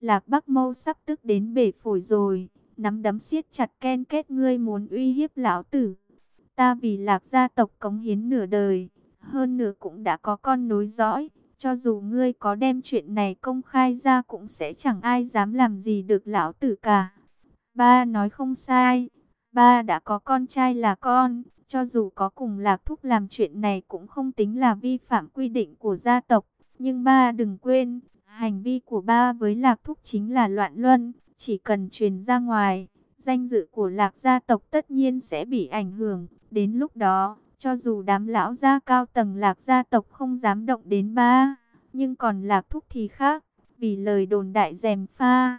Lạc Bắc Mâu sắp tức đến bể phổi rồi, nắm đấm siết chặt ken kết ngươi muốn uy hiếp lão tử. Ta vì Lạc gia tộc cống hiến nửa đời, hơn nửa cũng đã có con nối dõi, cho dù ngươi có đem chuyện này công khai ra cũng sẽ chẳng ai dám làm gì được lão tử cả. Ba nói không sai, ba đã có con trai là con, cho dù có cùng Lạc Thúc làm chuyện này cũng không tính là vi phạm quy định của gia tộc. Nhưng ba đừng quên, hành vi của ba với Lạc Thúc chính là loạn luân, chỉ cần truyền ra ngoài, danh dự của Lạc gia tộc tất nhiên sẽ bị ảnh hưởng. Đến lúc đó, cho dù đám lão gia cao tầng Lạc gia tộc không dám động đến ba, nhưng còn Lạc Thúc thì khác, vì lời đồn đại dèm pha.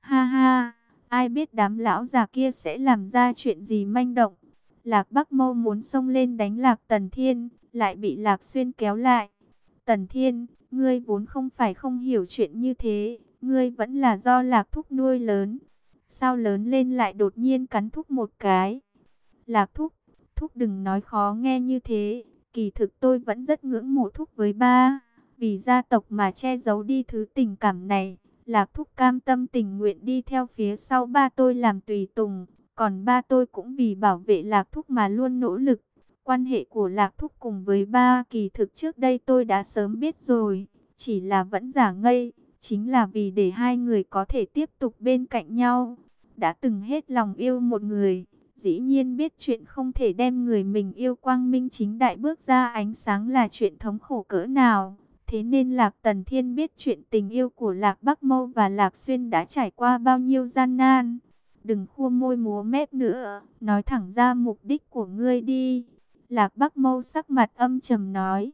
Ha ha, ai biết đám lão già kia sẽ làm ra chuyện gì manh động. Lạc Bắc Mâu muốn xông lên đánh Lạc Tần Thiên, lại bị Lạc Xuyên kéo lại. Tần Thiên, ngươi vốn không phải không hiểu chuyện như thế, ngươi vẫn là do Lạc Thúc nuôi lớn. Sao lớn lên lại đột nhiên cắn Thúc một cái? Lạc Thúc, Thúc đừng nói khó nghe như thế, kỳ thực tôi vẫn rất ngưỡng mộ Thúc với ba. Vì gia tộc mà che giấu đi thứ tình cảm này, Lạc Thúc cam tâm tình nguyện đi theo phía sau ba tôi làm tùy tùng. Còn ba tôi cũng vì bảo vệ Lạc Thúc mà luôn nỗ lực. Quan hệ của Lạc Thúc cùng với ba kỳ thực trước đây tôi đã sớm biết rồi. Chỉ là vẫn giả ngây. Chính là vì để hai người có thể tiếp tục bên cạnh nhau. Đã từng hết lòng yêu một người. Dĩ nhiên biết chuyện không thể đem người mình yêu quang minh chính đại bước ra ánh sáng là chuyện thống khổ cỡ nào. Thế nên Lạc Tần Thiên biết chuyện tình yêu của Lạc Bắc Mâu và Lạc Xuyên đã trải qua bao nhiêu gian nan. Đừng khua môi múa mép nữa, nói thẳng ra mục đích của ngươi đi. Lạc Bắc Mâu sắc mặt âm trầm nói.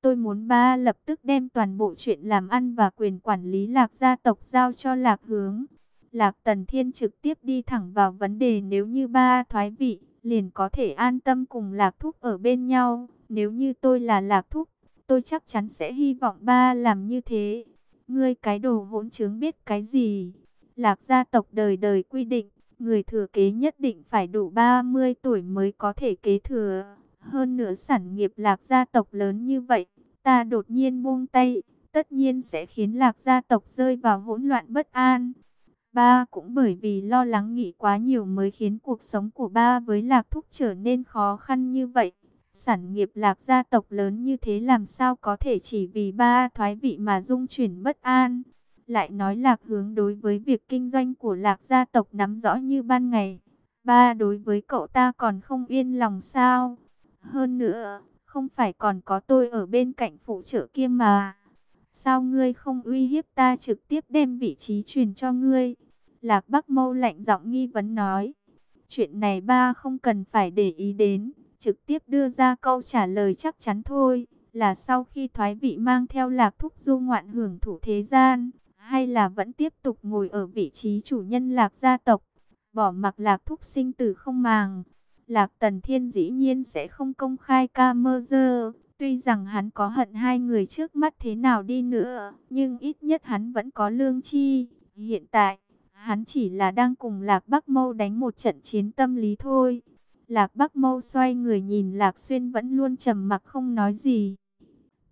Tôi muốn ba lập tức đem toàn bộ chuyện làm ăn và quyền quản lý Lạc gia tộc giao cho Lạc Hướng. Lạc Tần Thiên trực tiếp đi thẳng vào vấn đề nếu như ba thoái vị, liền có thể an tâm cùng Lạc Thúc ở bên nhau. Nếu như tôi là Lạc Thúc, tôi chắc chắn sẽ hy vọng ba làm như thế. Ngươi cái đồ hỗn trướng biết cái gì? Lạc gia tộc đời đời quy định, người thừa kế nhất định phải đủ 30 tuổi mới có thể kế thừa. Hơn nữa sản nghiệp lạc gia tộc lớn như vậy, ta đột nhiên buông tay, tất nhiên sẽ khiến lạc gia tộc rơi vào hỗn loạn bất an. Ba cũng bởi vì lo lắng nghĩ quá nhiều mới khiến cuộc sống của ba với lạc thúc trở nên khó khăn như vậy. Sản nghiệp lạc gia tộc lớn như thế làm sao có thể chỉ vì ba thoái vị mà dung chuyển bất an lại nói lạc hướng đối với việc kinh doanh của lạc gia tộc nắm rõ như ban ngày. Ba đối với cậu ta còn không yên lòng sao? Hơn nữa, không phải còn có tôi ở bên cạnh phụ trợ kia mà. Sao ngươi không uy hiếp ta trực tiếp đem vị trí truyền cho ngươi? Lạc Bắc Mâu lạnh giọng nghi vấn nói. Chuyện này ba không cần phải để ý đến, trực tiếp đưa ra câu trả lời chắc chắn thôi. Là sau khi thoái vị mang theo lạc thúc du ngoạn hưởng thủ thế gian, hay là vẫn tiếp tục ngồi ở vị trí chủ nhân lạc gia tộc, bỏ mặc lạc thúc sinh tử không màng. Lạc Tần Thiên dĩ nhiên sẽ không công khai ca mơ dơ, tuy rằng hắn có hận hai người trước mắt thế nào đi nữa, nhưng ít nhất hắn vẫn có lương chi. Hiện tại, hắn chỉ là đang cùng Lạc Bắc Mâu đánh một trận chiến tâm lý thôi. Lạc Bắc Mâu xoay người nhìn Lạc Xuyên vẫn luôn trầm mặc không nói gì.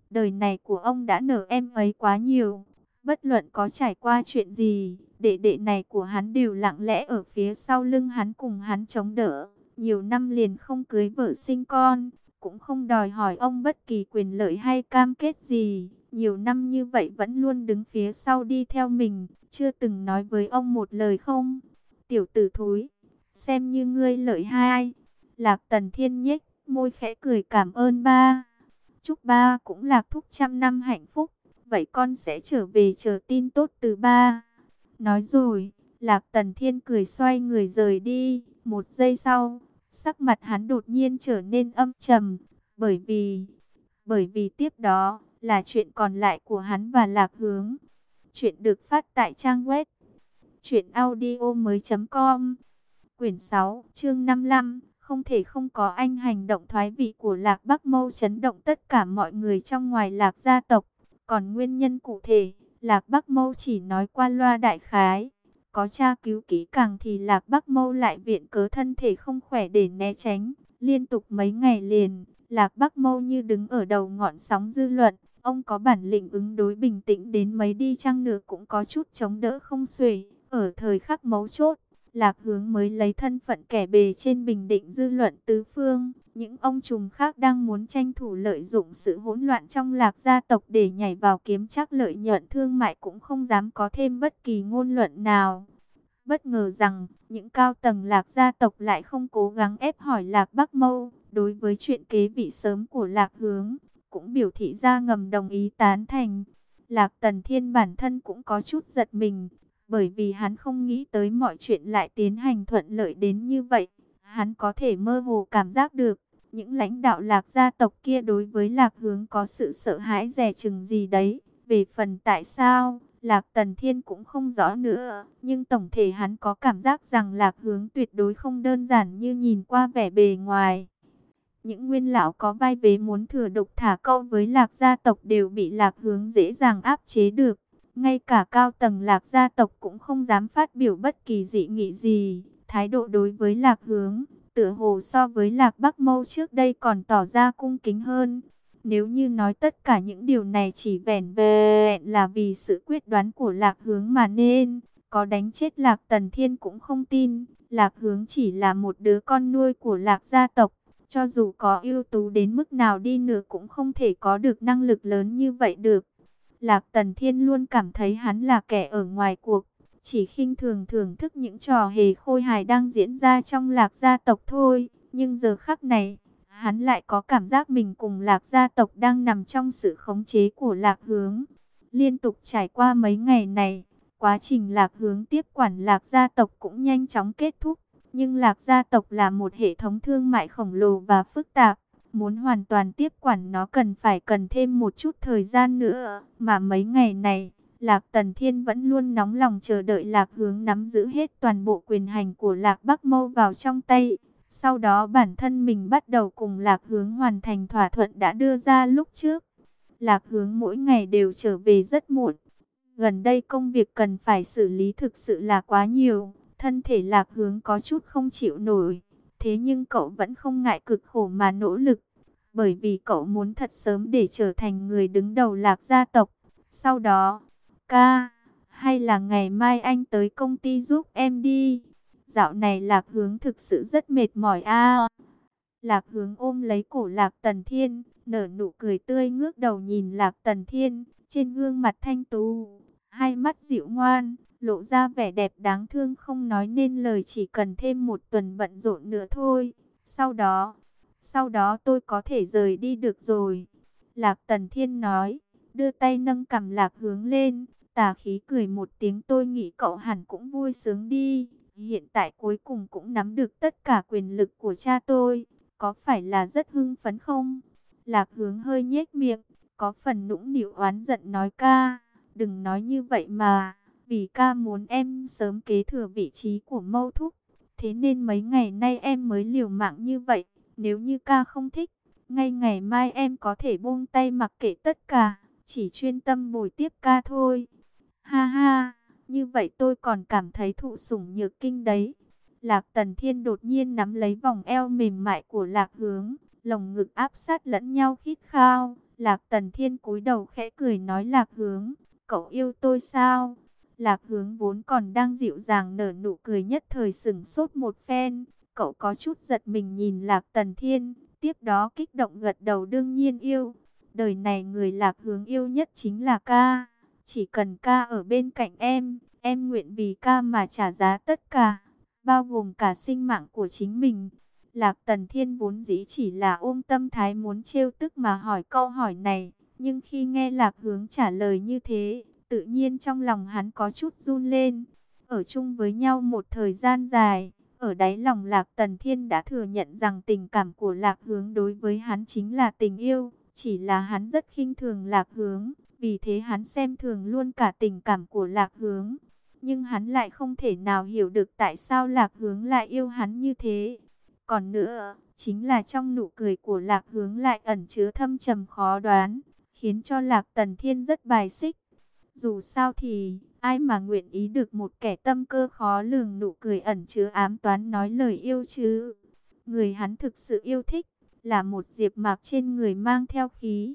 Đời này của ông đã nở em ấy quá nhiều, Bất luận có trải qua chuyện gì, đệ đệ này của hắn đều lặng lẽ ở phía sau lưng hắn cùng hắn chống đỡ. Nhiều năm liền không cưới vợ sinh con, cũng không đòi hỏi ông bất kỳ quyền lợi hay cam kết gì. Nhiều năm như vậy vẫn luôn đứng phía sau đi theo mình, chưa từng nói với ông một lời không. Tiểu tử thối, xem như ngươi lợi hai. Lạc tần thiên nhếch, môi khẽ cười cảm ơn ba. Chúc ba cũng lạc thúc trăm năm hạnh phúc vậy con sẽ trở về chờ tin tốt từ ba. Nói rồi, Lạc Tần Thiên cười xoay người rời đi, một giây sau, sắc mặt hắn đột nhiên trở nên âm trầm, bởi vì, bởi vì tiếp đó là chuyện còn lại của hắn và Lạc Hướng. Chuyện được phát tại trang web truyệnaudiomoi.com. Quyển 6, chương 55, không thể không có anh hành động thoái vị của Lạc Bắc Mâu chấn động tất cả mọi người trong ngoài Lạc gia tộc. Còn nguyên nhân cụ thể, Lạc Bắc Mâu chỉ nói qua loa đại khái. Có tra cứu kỹ càng thì Lạc Bắc Mâu lại viện cớ thân thể không khỏe để né tránh. Liên tục mấy ngày liền, Lạc Bắc Mâu như đứng ở đầu ngọn sóng dư luận. Ông có bản lĩnh ứng đối bình tĩnh đến mấy đi chăng nữa cũng có chút chống đỡ không xuể. Ở thời khắc mấu chốt, Lạc Hướng mới lấy thân phận kẻ bề trên bình định dư luận tứ phương. Những ông trùm khác đang muốn tranh thủ lợi dụng sự hỗn loạn trong lạc gia tộc để nhảy vào kiếm chắc lợi nhuận thương mại cũng không dám có thêm bất kỳ ngôn luận nào. Bất ngờ rằng, những cao tầng lạc gia tộc lại không cố gắng ép hỏi lạc Bắc Mâu, đối với chuyện kế vị sớm của lạc hướng, cũng biểu thị ra ngầm đồng ý tán thành. Lạc Tần Thiên bản thân cũng có chút giật mình, bởi vì hắn không nghĩ tới mọi chuyện lại tiến hành thuận lợi đến như vậy. Hắn có thể mơ hồ cảm giác được, những lãnh đạo lạc gia tộc kia đối với lạc hướng có sự sợ hãi rẻ chừng gì đấy. Về phần tại sao, lạc tần thiên cũng không rõ nữa. Nhưng tổng thể hắn có cảm giác rằng lạc hướng tuyệt đối không đơn giản như nhìn qua vẻ bề ngoài. Những nguyên lão có vai vế muốn thừa độc thả câu với lạc gia tộc đều bị lạc hướng dễ dàng áp chế được. Ngay cả cao tầng lạc gia tộc cũng không dám phát biểu bất kỳ dị nghị gì. Thái độ đối với lạc hướng, tựa hồ so với lạc bắc mâu trước đây còn tỏ ra cung kính hơn. Nếu như nói tất cả những điều này chỉ vẻn vẹn là vì sự quyết đoán của lạc hướng mà nên, có đánh chết lạc tần thiên cũng không tin. Lạc hướng chỉ là một đứa con nuôi của lạc gia tộc. Cho dù có ưu tú đến mức nào đi nữa cũng không thể có được năng lực lớn như vậy được. Lạc Tần Thiên luôn cảm thấy hắn là kẻ ở ngoài cuộc, chỉ khinh thường thưởng thức những trò hề khôi hài đang diễn ra trong lạc gia tộc thôi. Nhưng giờ khắc này, hắn lại có cảm giác mình cùng lạc gia tộc đang nằm trong sự khống chế của lạc hướng. Liên tục trải qua mấy ngày này, quá trình lạc hướng tiếp quản lạc gia tộc cũng nhanh chóng kết thúc. Nhưng lạc gia tộc là một hệ thống thương mại khổng lồ và phức tạp. Muốn hoàn toàn tiếp quản nó cần phải cần thêm một chút thời gian nữa. Mà mấy ngày này, Lạc Tần Thiên vẫn luôn nóng lòng chờ đợi Lạc Hướng nắm giữ hết toàn bộ quyền hành của Lạc Bắc Mâu vào trong tay. Sau đó bản thân mình bắt đầu cùng Lạc Hướng hoàn thành thỏa thuận đã đưa ra lúc trước. Lạc Hướng mỗi ngày đều trở về rất muộn. Gần đây công việc cần phải xử lý thực sự là quá nhiều. Thân thể Lạc Hướng có chút không chịu nổi. Thế nhưng cậu vẫn không ngại cực khổ mà nỗ lực. Bởi vì cậu muốn thật sớm để trở thành người đứng đầu Lạc gia tộc. Sau đó Ca, hay là ngày mai anh tới công ty giúp em đi. Dạo này lạc hướng thực sự rất mệt mỏi a. Lạc hướng ôm lấy cổ lạc tần thiên, nở nụ cười tươi ngước đầu nhìn lạc tần thiên, trên gương mặt thanh tú, hai mắt dịu ngoan, lộ ra vẻ đẹp đáng thương không nói nên lời chỉ cần thêm một tuần bận rộn nữa thôi. Sau đó, sau đó tôi có thể rời đi được rồi. Lạc tần thiên nói, đưa tay nâng cầm lạc hướng lên, Tà khí cười một tiếng tôi nghĩ cậu hẳn cũng vui sướng đi. Hiện tại cuối cùng cũng nắm được tất cả quyền lực của cha tôi. Có phải là rất hưng phấn không? Lạc hướng hơi nhếch miệng. Có phần nũng nịu oán giận nói ca. Đừng nói như vậy mà. Vì ca muốn em sớm kế thừa vị trí của mâu thúc. Thế nên mấy ngày nay em mới liều mạng như vậy. Nếu như ca không thích. Ngay ngày mai em có thể buông tay mặc kệ tất cả. Chỉ chuyên tâm bồi tiếp ca thôi. Ha ha, như vậy tôi còn cảm thấy thụ sủng nhược kinh đấy. Lạc Tần Thiên đột nhiên nắm lấy vòng eo mềm mại của Lạc Hướng, lồng ngực áp sát lẫn nhau khít khao. Lạc Tần Thiên cúi đầu khẽ cười nói Lạc Hướng, cậu yêu tôi sao? Lạc Hướng vốn còn đang dịu dàng nở nụ cười nhất thời sừng sốt một phen. Cậu có chút giật mình nhìn Lạc Tần Thiên, tiếp đó kích động gật đầu đương nhiên yêu. Đời này người Lạc Hướng yêu nhất chính là ca. Chỉ cần ca ở bên cạnh em, em nguyện vì ca mà trả giá tất cả, bao gồm cả sinh mạng của chính mình. Lạc Tần Thiên vốn dĩ chỉ là ôm tâm thái muốn trêu tức mà hỏi câu hỏi này, nhưng khi nghe Lạc Hướng trả lời như thế, tự nhiên trong lòng hắn có chút run lên. Ở chung với nhau một thời gian dài, ở đáy lòng Lạc Tần Thiên đã thừa nhận rằng tình cảm của Lạc Hướng đối với hắn chính là tình yêu, chỉ là hắn rất khinh thường Lạc Hướng, vì thế hắn xem thường luôn cả tình cảm của lạc hướng. Nhưng hắn lại không thể nào hiểu được tại sao lạc hướng lại yêu hắn như thế. Còn nữa, chính là trong nụ cười của lạc hướng lại ẩn chứa thâm trầm khó đoán, khiến cho lạc tần thiên rất bài xích. Dù sao thì, ai mà nguyện ý được một kẻ tâm cơ khó lường nụ cười ẩn chứa ám toán nói lời yêu chứ. Người hắn thực sự yêu thích, là một diệp mạc trên người mang theo khí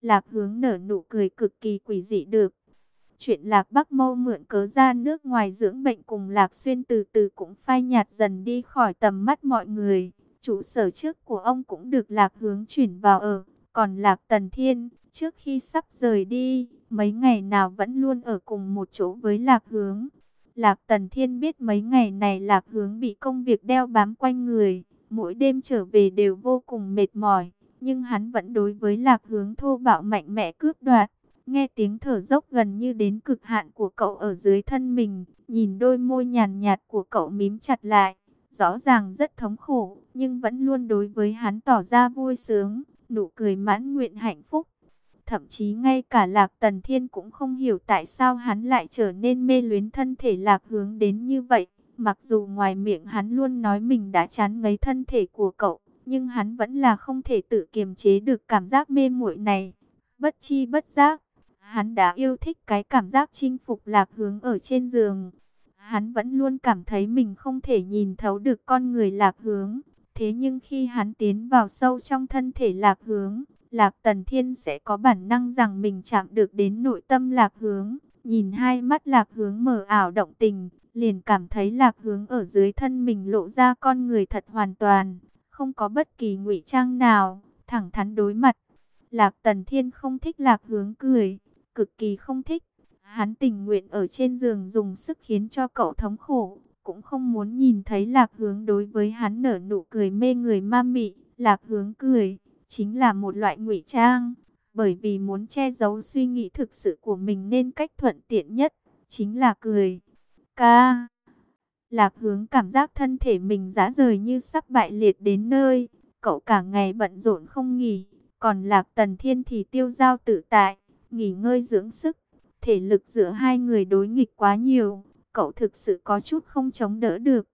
Lạc hướng nở nụ cười cực kỳ quỷ dị được. Chuyện Lạc Bắc Mâu mượn cớ ra nước ngoài dưỡng bệnh cùng Lạc Xuyên từ từ cũng phai nhạt dần đi khỏi tầm mắt mọi người. chủ sở trước của ông cũng được Lạc hướng chuyển vào ở. Còn Lạc Tần Thiên, trước khi sắp rời đi, mấy ngày nào vẫn luôn ở cùng một chỗ với Lạc hướng. Lạc Tần Thiên biết mấy ngày này Lạc hướng bị công việc đeo bám quanh người. Mỗi đêm trở về đều vô cùng mệt mỏi. Nhưng hắn vẫn đối với Lạc hướng thô bạo mạnh mẽ cướp đoạt Nghe tiếng thở dốc gần như đến cực hạn của cậu ở dưới thân mình, nhìn đôi môi nhàn nhạt của cậu mím chặt lại, rõ ràng rất thống khổ, nhưng vẫn luôn đối với hắn tỏ ra vui sướng, nụ cười mãn nguyện hạnh phúc. Thậm chí ngay cả Lạc Tần Thiên cũng không hiểu tại sao hắn lại trở nên mê luyến thân thể Lạc hướng đến như vậy. Mặc dù ngoài miệng hắn luôn nói mình đã chán ngấy thân thể của cậu, nhưng hắn vẫn là không thể tự kiềm chế được cảm giác mê muội này. Bất chi bất giác, Hắn đã yêu thích cái cảm giác chinh phục lạc hướng ở trên giường. Hắn vẫn luôn cảm thấy mình không thể nhìn thấu được con người lạc hướng. Thế nhưng khi hắn tiến vào sâu trong thân thể lạc hướng, lạc tần thiên sẽ có bản năng rằng mình chạm được đến nội tâm lạc hướng. Nhìn hai mắt lạc hướng mờ ảo động tình, liền cảm thấy lạc hướng ở dưới thân mình lộ ra con người thật hoàn toàn, không có bất kỳ ngụy trang nào, thẳng thắn đối mặt. Lạc Tần Thiên không thích lạc hướng cười, cực kỳ không thích. Hắn tình nguyện ở trên giường dùng sức khiến cho cậu thống khổ, cũng không muốn nhìn thấy lạc hướng đối với hắn nở nụ cười mê người ma mị. Lạc hướng cười, chính là một loại ngụy trang, bởi vì muốn che giấu suy nghĩ thực sự của mình nên cách thuận tiện nhất, chính là cười. Ca. Lạc hướng cảm giác thân thể mình giá rời như sắp bại liệt đến nơi, cậu cả ngày bận rộn không nghỉ, còn lạc tần thiên thì tiêu giao tự tại nghỉ ngơi dưỡng sức. Thể lực giữa hai người đối nghịch quá nhiều, cậu thực sự có chút không chống đỡ được.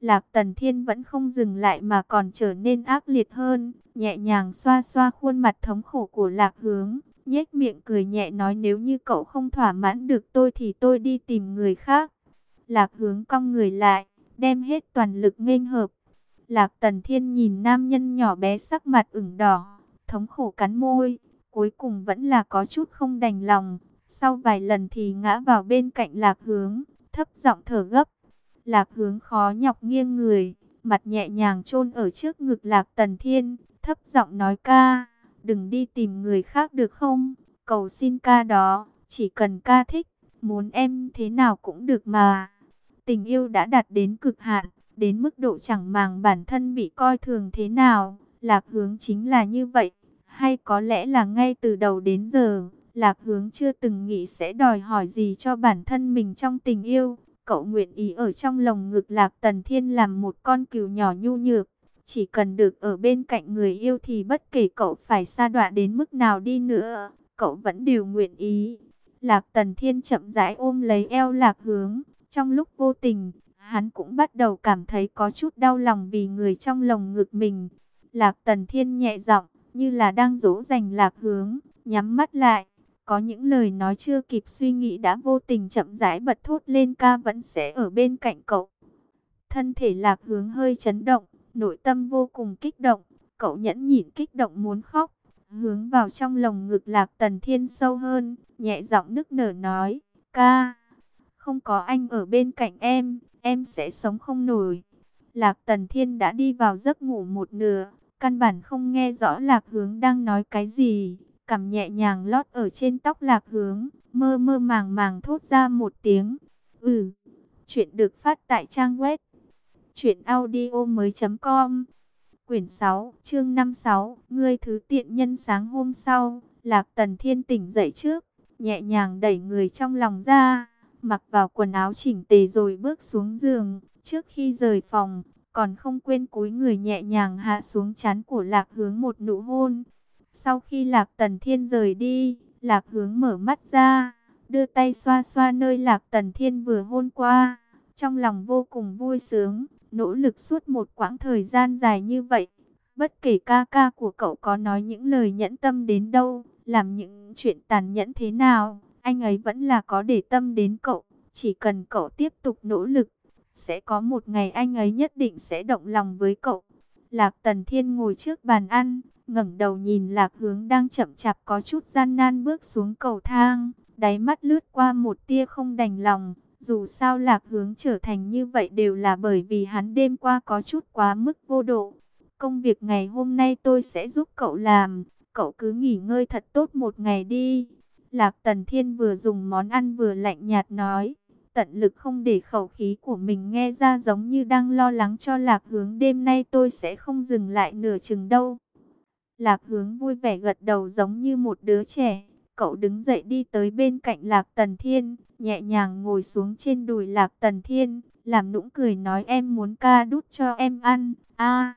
Lạc Tần Thiên vẫn không dừng lại mà còn trở nên ác liệt hơn, nhẹ nhàng xoa xoa khuôn mặt thống khổ của Lạc Hướng, nhếch miệng cười nhẹ nói nếu như cậu không thỏa mãn được tôi thì tôi đi tìm người khác. Lạc Hướng cong người lại, đem hết toàn lực nghênh hợp. Lạc Tần Thiên nhìn nam nhân nhỏ bé sắc mặt ửng đỏ, thống khổ cắn môi, cuối cùng vẫn là có chút không đành lòng. Sau vài lần thì ngã vào bên cạnh lạc hướng, thấp giọng thở gấp. Lạc hướng khó nhọc nghiêng người, mặt nhẹ nhàng chôn ở trước ngực lạc tần thiên, thấp giọng nói ca, đừng đi tìm người khác được không? Cầu xin ca đó, chỉ cần ca thích, muốn em thế nào cũng được mà. Tình yêu đã đạt đến cực hạn, đến mức độ chẳng màng bản thân bị coi thường thế nào, lạc hướng chính là như vậy. Hay có lẽ là ngay từ đầu đến giờ, Lạc Hướng chưa từng nghĩ sẽ đòi hỏi gì cho bản thân mình trong tình yêu. Cậu nguyện ý ở trong lồng ngực Lạc Tần Thiên làm một con cừu nhỏ nhu nhược. Chỉ cần được ở bên cạnh người yêu thì bất kể cậu phải xa đọa đến mức nào đi nữa, cậu vẫn đều nguyện ý. Lạc Tần Thiên chậm rãi ôm lấy eo Lạc Hướng. Trong lúc vô tình, hắn cũng bắt đầu cảm thấy có chút đau lòng vì người trong lồng ngực mình. Lạc Tần Thiên nhẹ giọng, như là đang dỗ dành lạc hướng, nhắm mắt lại. Có những lời nói chưa kịp suy nghĩ đã vô tình chậm rãi bật thốt lên ca vẫn sẽ ở bên cạnh cậu. Thân thể lạc hướng hơi chấn động, nội tâm vô cùng kích động, cậu nhẫn nhịn kích động muốn khóc. Hướng vào trong lồng ngực lạc tần thiên sâu hơn, nhẹ giọng nức nở nói, ca, không có anh ở bên cạnh em, em sẽ sống không nổi. Lạc tần thiên đã đi vào giấc ngủ một nửa, Căn bản không nghe rõ lạc hướng đang nói cái gì. Cầm nhẹ nhàng lót ở trên tóc lạc hướng. Mơ mơ màng màng thốt ra một tiếng. Ừ. Chuyện được phát tại trang web. truyệnaudio mới .com Quyển 6, chương 56. Ngươi thứ tiện nhân sáng hôm sau. Lạc tần thiên tỉnh dậy trước. Nhẹ nhàng đẩy người trong lòng ra. Mặc vào quần áo chỉnh tề rồi bước xuống giường. Trước khi rời phòng, còn không quên cúi người nhẹ nhàng hạ xuống chán của lạc hướng một nụ hôn. Sau khi lạc tần thiên rời đi, lạc hướng mở mắt ra, đưa tay xoa xoa nơi lạc tần thiên vừa hôn qua. Trong lòng vô cùng vui sướng, nỗ lực suốt một quãng thời gian dài như vậy. Bất kể ca ca của cậu có nói những lời nhẫn tâm đến đâu, làm những chuyện tàn nhẫn thế nào, anh ấy vẫn là có để tâm đến cậu. Chỉ cần cậu tiếp tục nỗ lực, sẽ có một ngày anh ấy nhất định sẽ động lòng với cậu. Lạc Tần Thiên ngồi trước bàn ăn, ngẩng đầu nhìn Lạc Hướng đang chậm chạp có chút gian nan bước xuống cầu thang, đáy mắt lướt qua một tia không đành lòng. Dù sao Lạc Hướng trở thành như vậy đều là bởi vì hắn đêm qua có chút quá mức vô độ. Công việc ngày hôm nay tôi sẽ giúp cậu làm, cậu cứ nghỉ ngơi thật tốt một ngày đi. Lạc Tần Thiên vừa dùng món ăn vừa lạnh nhạt nói, tận lực không để khẩu khí của mình nghe ra giống như đang lo lắng cho Lạc Hướng đêm nay tôi sẽ không dừng lại nửa chừng đâu. Lạc Hướng vui vẻ gật đầu giống như một đứa trẻ, cậu đứng dậy đi tới bên cạnh Lạc Tần Thiên, nhẹ nhàng ngồi xuống trên đùi Lạc Tần Thiên, làm nũng cười nói em muốn ca đút cho em ăn, a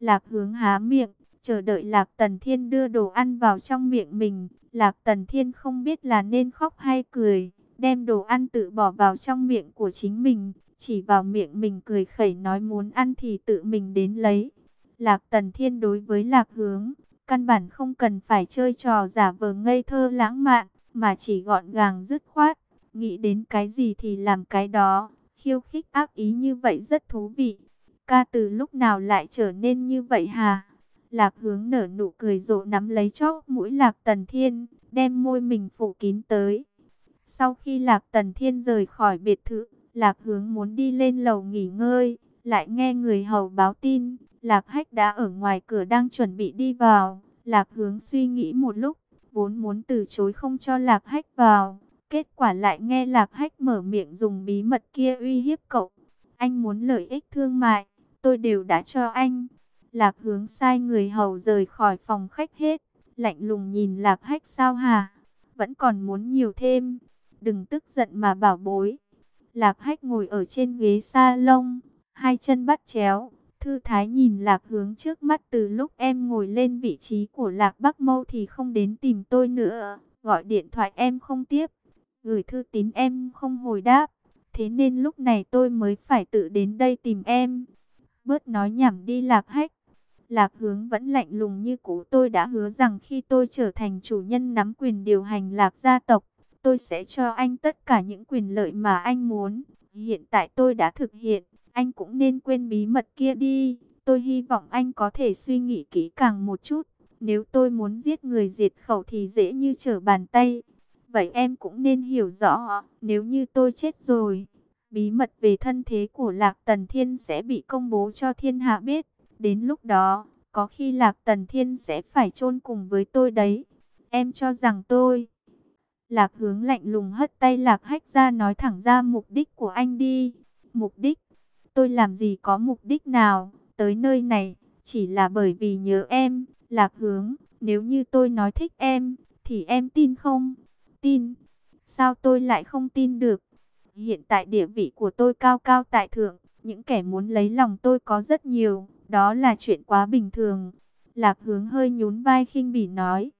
Lạc Hướng há miệng, chờ đợi Lạc Tần Thiên đưa đồ ăn vào trong miệng mình. Lạc Tần Thiên không biết là nên khóc hay cười, đem đồ ăn tự bỏ vào trong miệng của chính mình, chỉ vào miệng mình cười khẩy nói muốn ăn thì tự mình đến lấy. Lạc Tần Thiên đối với Lạc Hướng, căn bản không cần phải chơi trò giả vờ ngây thơ lãng mạn, mà chỉ gọn gàng dứt khoát, nghĩ đến cái gì thì làm cái đó, khiêu khích ác ý như vậy rất thú vị. Ca từ lúc nào lại trở nên như vậy hà? Lạc hướng nở nụ cười rộ nắm lấy chóp mũi Lạc Tần Thiên, đem môi mình phủ kín tới. Sau khi Lạc Tần Thiên rời khỏi biệt thự, Lạc hướng muốn đi lên lầu nghỉ ngơi, lại nghe người hầu báo tin, Lạc Hách đã ở ngoài cửa đang chuẩn bị đi vào. Lạc hướng suy nghĩ một lúc, vốn muốn từ chối không cho Lạc Hách vào. Kết quả lại nghe Lạc Hách mở miệng dùng bí mật kia uy hiếp cậu. Anh muốn lợi ích thương mại, tôi đều đã cho anh. Lạc hướng sai người hầu rời khỏi phòng khách hết. Lạnh lùng nhìn lạc hách sao hả? Vẫn còn muốn nhiều thêm. Đừng tức giận mà bảo bối. Lạc hách ngồi ở trên ghế sa lông. Hai chân bắt chéo. Thư thái nhìn lạc hướng trước mắt từ lúc em ngồi lên vị trí của lạc bắc mâu thì không đến tìm tôi nữa. Gọi điện thoại em không tiếp. Gửi thư tín em không hồi đáp. Thế nên lúc này tôi mới phải tự đến đây tìm em. Bớt nói nhảm đi lạc hách. Lạc hướng vẫn lạnh lùng như cũ tôi đã hứa rằng khi tôi trở thành chủ nhân nắm quyền điều hành lạc gia tộc, tôi sẽ cho anh tất cả những quyền lợi mà anh muốn. Hiện tại tôi đã thực hiện, anh cũng nên quên bí mật kia đi. Tôi hy vọng anh có thể suy nghĩ kỹ càng một chút. Nếu tôi muốn giết người diệt khẩu thì dễ như trở bàn tay. Vậy em cũng nên hiểu rõ, nếu như tôi chết rồi, bí mật về thân thế của Lạc Tần Thiên sẽ bị công bố cho thiên hạ biết. Đến lúc đó, có khi Lạc Tần Thiên sẽ phải chôn cùng với tôi đấy. Em cho rằng tôi... Lạc hướng lạnh lùng hất tay Lạc hách ra nói thẳng ra mục đích của anh đi. Mục đích? Tôi làm gì có mục đích nào? Tới nơi này, chỉ là bởi vì nhớ em. Lạc hướng, nếu như tôi nói thích em, thì em tin không? Tin. Sao tôi lại không tin được? Hiện tại địa vị của tôi cao cao tại thượng, những kẻ muốn lấy lòng tôi có rất nhiều. Đó là chuyện quá bình thường. Lạc hướng hơi nhún vai khinh bỉ nói.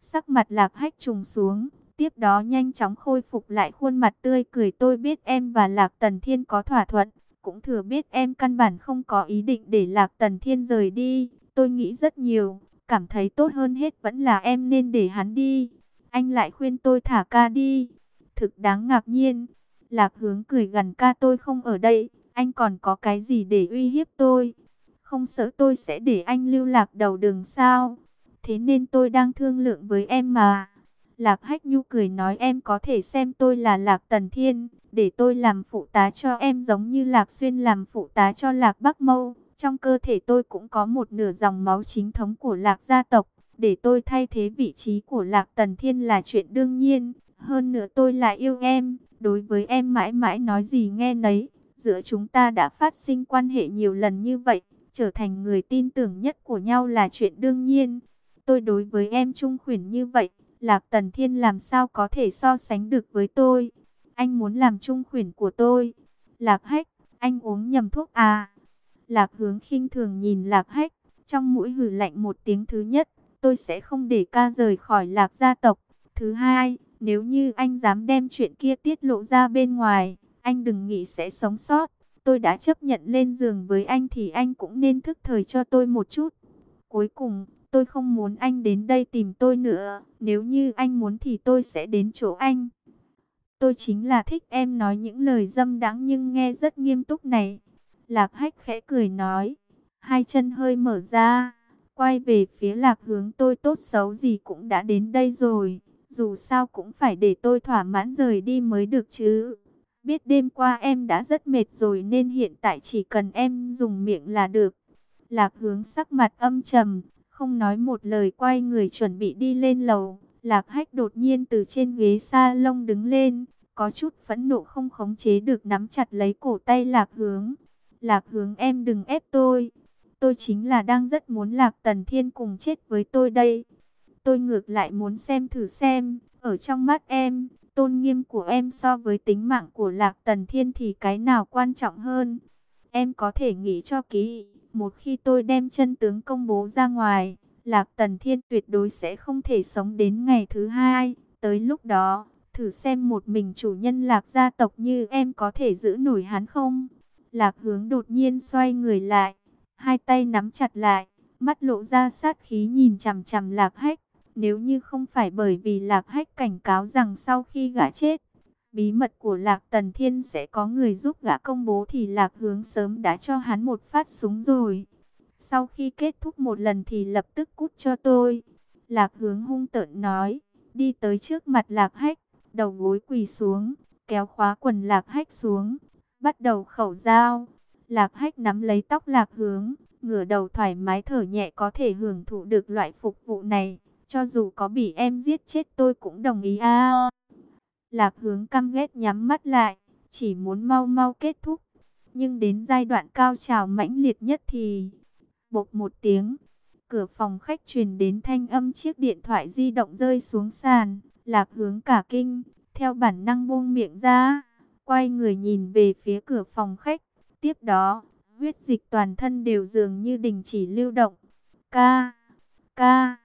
Sắc mặt lạc hách trùng xuống. Tiếp đó nhanh chóng khôi phục lại khuôn mặt tươi cười tôi biết em và Lạc Tần Thiên có thỏa thuận. Cũng thừa biết em căn bản không có ý định để Lạc Tần Thiên rời đi. Tôi nghĩ rất nhiều. Cảm thấy tốt hơn hết vẫn là em nên để hắn đi. Anh lại khuyên tôi thả ca đi. Thực đáng ngạc nhiên. Lạc hướng cười gần ca tôi không ở đây. Anh còn có cái gì để uy hiếp tôi? Không sợ tôi sẽ để anh lưu lạc đầu đường sao? Thế nên tôi đang thương lượng với em mà. Lạc Hách Nhu cười nói em có thể xem tôi là Lạc Tần Thiên, để tôi làm phụ tá cho em giống như Lạc Xuyên làm phụ tá cho Lạc Bắc Mâu. Trong cơ thể tôi cũng có một nửa dòng máu chính thống của Lạc gia tộc, để tôi thay thế vị trí của Lạc Tần Thiên là chuyện đương nhiên. Hơn nữa tôi là yêu em, đối với em mãi mãi nói gì nghe nấy. Giữa chúng ta đã phát sinh quan hệ nhiều lần như vậy trở thành người tin tưởng nhất của nhau là chuyện đương nhiên. Tôi đối với em trung khuyển như vậy, Lạc Tần Thiên làm sao có thể so sánh được với tôi. Anh muốn làm trung khuyển của tôi. Lạc Hách, anh uống nhầm thuốc à? Lạc hướng khinh thường nhìn Lạc Hách, trong mũi hử lạnh một tiếng thứ nhất, tôi sẽ không để ca rời khỏi Lạc gia tộc. Thứ hai, nếu như anh dám đem chuyện kia tiết lộ ra bên ngoài, anh đừng nghĩ sẽ sống sót tôi đã chấp nhận lên giường với anh thì anh cũng nên thức thời cho tôi một chút. Cuối cùng, tôi không muốn anh đến đây tìm tôi nữa. Nếu như anh muốn thì tôi sẽ đến chỗ anh. Tôi chính là thích em nói những lời dâm đáng nhưng nghe rất nghiêm túc này. Lạc hách khẽ cười nói. hai chân hơi mở ra, quay về phía lạc hướng tôi tốt xấu gì cũng đã đến đây rồi, dù sao cũng phải để tôi thỏa mãn rời đi mới được chứ. Biết đêm qua em đã rất mệt rồi nên hiện tại chỉ cần em dùng miệng là được. Lạc hướng sắc mặt âm trầm, không nói một lời quay người chuẩn bị đi lên lầu. Lạc hách đột nhiên từ trên ghế sa lông đứng lên, có chút phẫn nộ không khống chế được nắm chặt lấy cổ tay lạc hướng. Lạc hướng em đừng ép tôi, tôi chính là đang rất muốn lạc tần thiên cùng chết với tôi đây. Tôi ngược lại muốn xem thử xem, ở trong mắt em, tôn nghiêm của em so với tính mạng của lạc tần thiên thì cái nào quan trọng hơn. Em có thể nghĩ cho kỹ, một khi tôi đem chân tướng công bố ra ngoài, lạc tần thiên tuyệt đối sẽ không thể sống đến ngày thứ hai. Tới lúc đó, thử xem một mình chủ nhân lạc gia tộc như em có thể giữ nổi hắn không. Lạc hướng đột nhiên xoay người lại, hai tay nắm chặt lại, mắt lộ ra sát khí nhìn chằm chằm lạc hách. Nếu như không phải bởi vì lạc hách cảnh cáo rằng sau khi gã chết, bí mật của lạc tần thiên sẽ có người giúp gã công bố thì lạc hướng sớm đã cho hắn một phát súng rồi. Sau khi kết thúc một lần thì lập tức cút cho tôi. Lạc hướng hung tợn nói, đi tới trước mặt lạc hách, đầu gối quỳ xuống, kéo khóa quần lạc hách xuống, bắt đầu khẩu dao. Lạc hách nắm lấy tóc lạc hướng, ngửa đầu thoải mái thở nhẹ có thể hưởng thụ được loại phục vụ này. Cho dù có bị em giết chết tôi cũng đồng ý à. Lạc hướng căm ghét nhắm mắt lại, chỉ muốn mau mau kết thúc. Nhưng đến giai đoạn cao trào mãnh liệt nhất thì... Bột một tiếng, cửa phòng khách truyền đến thanh âm chiếc điện thoại di động rơi xuống sàn. Lạc hướng cả kinh, theo bản năng buông miệng ra, quay người nhìn về phía cửa phòng khách. Tiếp đó, huyết dịch toàn thân đều dường như đình chỉ lưu động. Ca, ca.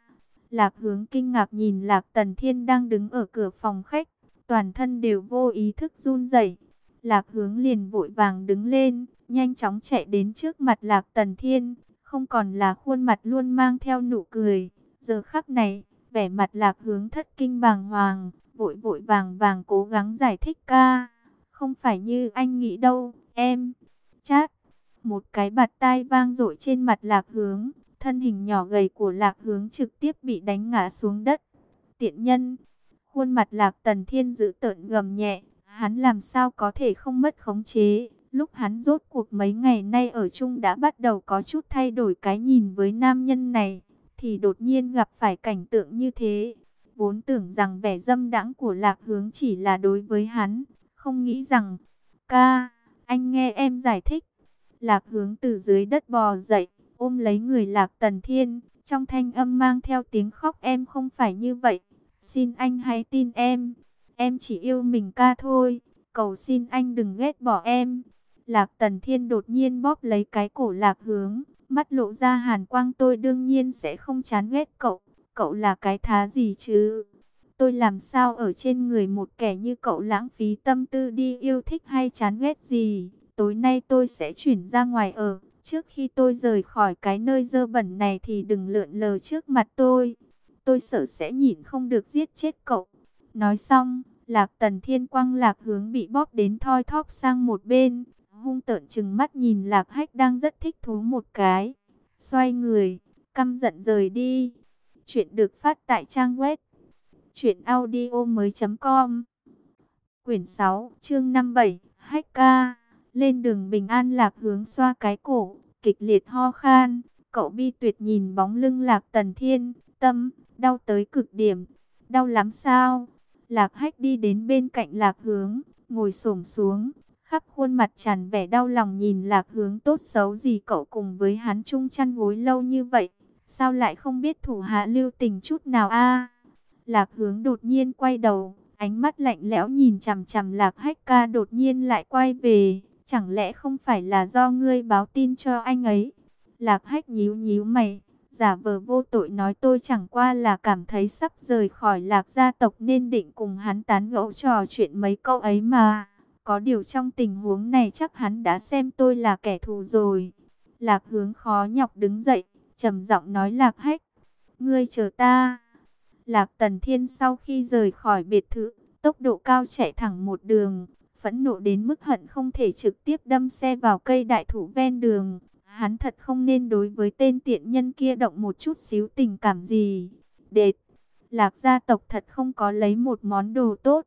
Lạc hướng kinh ngạc nhìn Lạc Tần Thiên đang đứng ở cửa phòng khách, toàn thân đều vô ý thức run rẩy. Lạc hướng liền vội vàng đứng lên, nhanh chóng chạy đến trước mặt Lạc Tần Thiên, không còn là khuôn mặt luôn mang theo nụ cười. Giờ khắc này, vẻ mặt Lạc hướng thất kinh bàng hoàng, vội vội vàng vàng cố gắng giải thích ca. Không phải như anh nghĩ đâu, em. Chát, một cái bạt tai vang dội trên mặt Lạc hướng Thân hình nhỏ gầy của lạc hướng trực tiếp bị đánh ngã xuống đất. Tiện nhân, khuôn mặt lạc tần thiên giữ tợn gầm nhẹ, hắn làm sao có thể không mất khống chế. Lúc hắn rốt cuộc mấy ngày nay ở chung đã bắt đầu có chút thay đổi cái nhìn với nam nhân này, thì đột nhiên gặp phải cảnh tượng như thế. Vốn tưởng rằng vẻ dâm đãng của lạc hướng chỉ là đối với hắn, không nghĩ rằng, ca, anh nghe em giải thích. Lạc hướng từ dưới đất bò dậy, ôm lấy người lạc tần thiên, trong thanh âm mang theo tiếng khóc em không phải như vậy. Xin anh hãy tin em, em chỉ yêu mình ca thôi, cầu xin anh đừng ghét bỏ em. Lạc tần thiên đột nhiên bóp lấy cái cổ lạc hướng, mắt lộ ra hàn quang tôi đương nhiên sẽ không chán ghét cậu, cậu là cái thá gì chứ? Tôi làm sao ở trên người một kẻ như cậu lãng phí tâm tư đi yêu thích hay chán ghét gì? Tối nay tôi sẽ chuyển ra ngoài ở. Trước khi tôi rời khỏi cái nơi dơ bẩn này thì đừng lượn lờ trước mặt tôi. Tôi sợ sẽ nhìn không được giết chết cậu. Nói xong, Lạc Tần Thiên Quang Lạc hướng bị bóp đến thoi thóp sang một bên. Hung tợn chừng mắt nhìn Lạc Hách đang rất thích thú một cái. Xoay người, căm giận rời đi. Chuyện được phát tại trang web. Chuyện audio mới.com Quyển 6, chương 57, Hách ca. Lên đường bình an lạc hướng xoa cái cổ, kịch liệt ho khan. Cậu bi tuyệt nhìn bóng lưng lạc tần thiên, tâm, đau tới cực điểm. Đau lắm sao? Lạc hách đi đến bên cạnh lạc hướng, ngồi xổm xuống, khắp khuôn mặt tràn vẻ đau lòng nhìn lạc hướng tốt xấu gì cậu cùng với hắn chung chăn gối lâu như vậy. Sao lại không biết thủ hạ lưu tình chút nào a Lạc hướng đột nhiên quay đầu, ánh mắt lạnh lẽo nhìn chằm chằm lạc hách ca đột nhiên lại quay về. Chẳng lẽ không phải là do ngươi báo tin cho anh ấy? Lạc hách nhíu nhíu mày, giả vờ vô tội nói tôi chẳng qua là cảm thấy sắp rời khỏi lạc gia tộc nên định cùng hắn tán gẫu trò chuyện mấy câu ấy mà. Có điều trong tình huống này chắc hắn đã xem tôi là kẻ thù rồi. Lạc hướng khó nhọc đứng dậy, trầm giọng nói lạc hách. Ngươi chờ ta. Lạc tần thiên sau khi rời khỏi biệt thự, tốc độ cao chạy thẳng một đường, phẫn nộ đến mức hận không thể trực tiếp đâm xe vào cây đại thụ ven đường. Hắn thật không nên đối với tên tiện nhân kia động một chút xíu tình cảm gì. Đệt, lạc gia tộc thật không có lấy một món đồ tốt.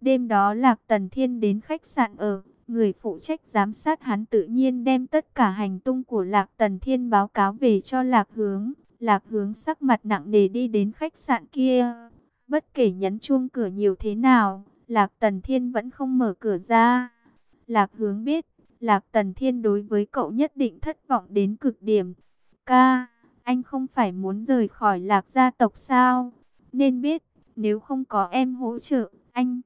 Đêm đó lạc tần thiên đến khách sạn ở. Người phụ trách giám sát hắn tự nhiên đem tất cả hành tung của lạc tần thiên báo cáo về cho lạc hướng. Lạc hướng sắc mặt nặng nề đi đến khách sạn kia. Bất kể nhấn chuông cửa nhiều thế nào, lạc tần thiên vẫn không mở cửa ra. Lạc hướng biết, Lạc Tần Thiên đối với cậu nhất định thất vọng đến cực điểm. Ca, anh không phải muốn rời khỏi Lạc gia tộc sao? Nên biết, nếu không có em hỗ trợ, anh...